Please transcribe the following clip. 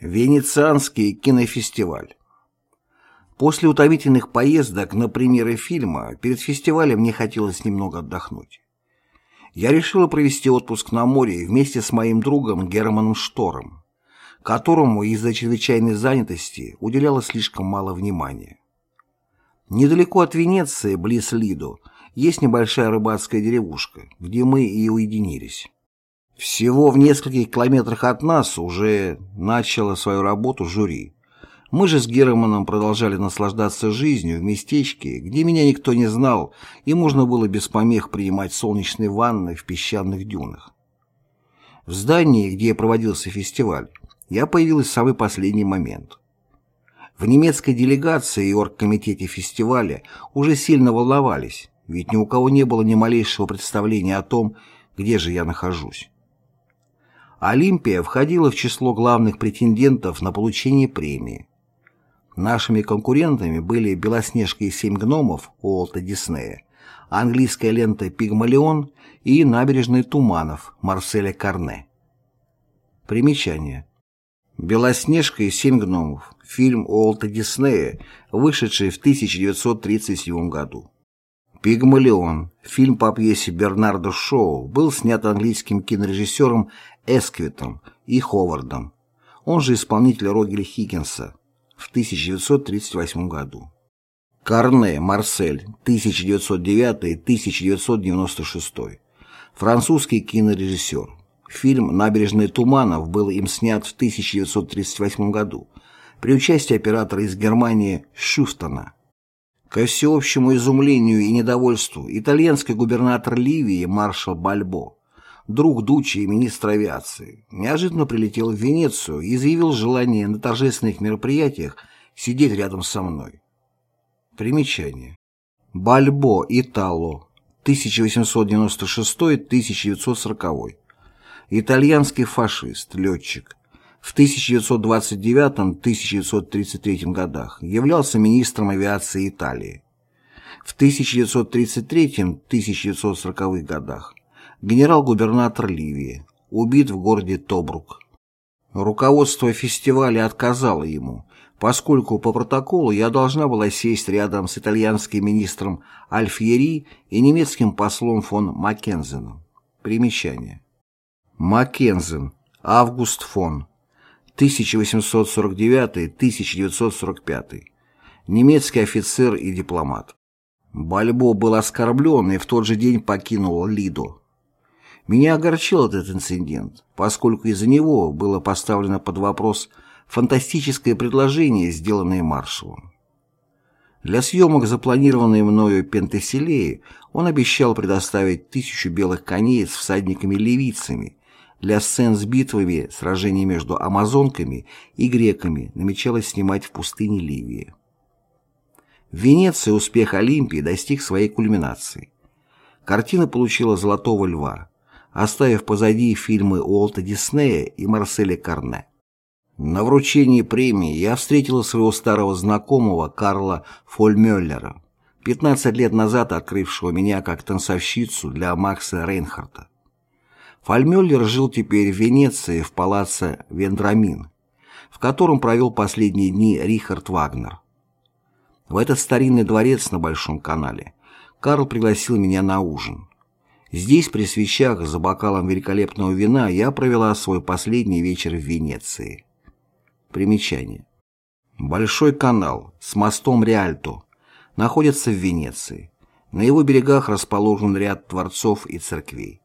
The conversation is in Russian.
Венецианский кинофестиваль. После утомительных поездок на премьеры фильма перед фестивалем мне хотелось немного отдохнуть. Я решила провести отпуск на море вместе с моим другом Германом Штором, которому из-за чрезвычайной занятости уделяло слишком мало внимания. Недалеко от Венеции, близ Лидо, есть небольшая рыбацкая деревушка, где мы и уединились. Всего в нескольких километрах от нас уже начало свою работу жюри. Мы же с Германом продолжали наслаждаться жизнью в местечке, где меня никто не знал, и можно было без помех принимать солнечные ванны в песчаных дюнах. В здании, где проводился фестиваль, я появилась в самый последний момент. В немецкой делегации и оргкомитете фестиваля уже сильно волновались, ведь ни у кого не было ни малейшего представления о том, где же я нахожусь. Олимпия входила в число главных претендентов на получение премии. Нашими конкурентами были «Белоснежка и семь гномов» Уолта Диснея, английская лента «Пигмалион» и «Набережные туманов» Марселя Карне. Примечание. «Белоснежка и семь гномов» – фильм Уолта Диснея, вышедший в 1937 году. «Пигмалион» – фильм по пьесе Бернарда Шоу, был снят английским кинорежиссером Эсквитом и Ховардом, он же исполнитель Рогеля Хиггинса, в 1938 году. Карне Марсель, 1909-1996. Французский кинорежиссер. Фильм «Набережная туманов» был им снят в 1938 году при участии оператора из Германии Шуфтона. Ко всеобщему изумлению и недовольству итальянский губернатор Ливии маршал Бальбо друг Дучи и министр авиации, неожиданно прилетел в Венецию и заявил желание на торжественных мероприятиях сидеть рядом со мной. Примечание. Бальбо Итало, 1896-1940. Итальянский фашист, летчик. В 1929-1933 годах являлся министром авиации Италии. В 1933-1940 годах генерал-губернатор Ливии, убит в городе Тобрук. Руководство фестиваля отказало ему, поскольку по протоколу я должна была сесть рядом с итальянским министром Альфьери и немецким послом фон Маккензеном. Примечание. Маккензен, Август фон, 1849-1945. Немецкий офицер и дипломат. Бальбо был оскорблен и в тот же день покинул Лидо. Меня огорчил этот инцидент, поскольку из-за него было поставлено под вопрос фантастическое предложение, сделанное маршалом. Для съемок запланированной мною Пентеселеи он обещал предоставить тысячу белых коней с всадниками-левицами. Для сцен с битвами, сражений между амазонками и греками намечалось снимать в пустыне Ливии. В Венеции успех Олимпии достиг своей кульминации. Картина получила «Золотого льва», оставив позади фильмы Уолта Диснея и Марселя Карне. На вручении премии я встретила своего старого знакомого Карла Фольмёллера, 15 лет назад открывшего меня как танцовщицу для Макса Рейнхарта. Фольмёллер жил теперь в Венеции в палаце Вендрамин, в котором провел последние дни Рихард Вагнер. В этот старинный дворец на Большом канале Карл пригласил меня на ужин. Здесь, при свечах, за бокалом великолепного вина, я провела свой последний вечер в Венеции. Примечание. Большой канал с мостом Риальто находится в Венеции. На его берегах расположен ряд дворцов и церквей.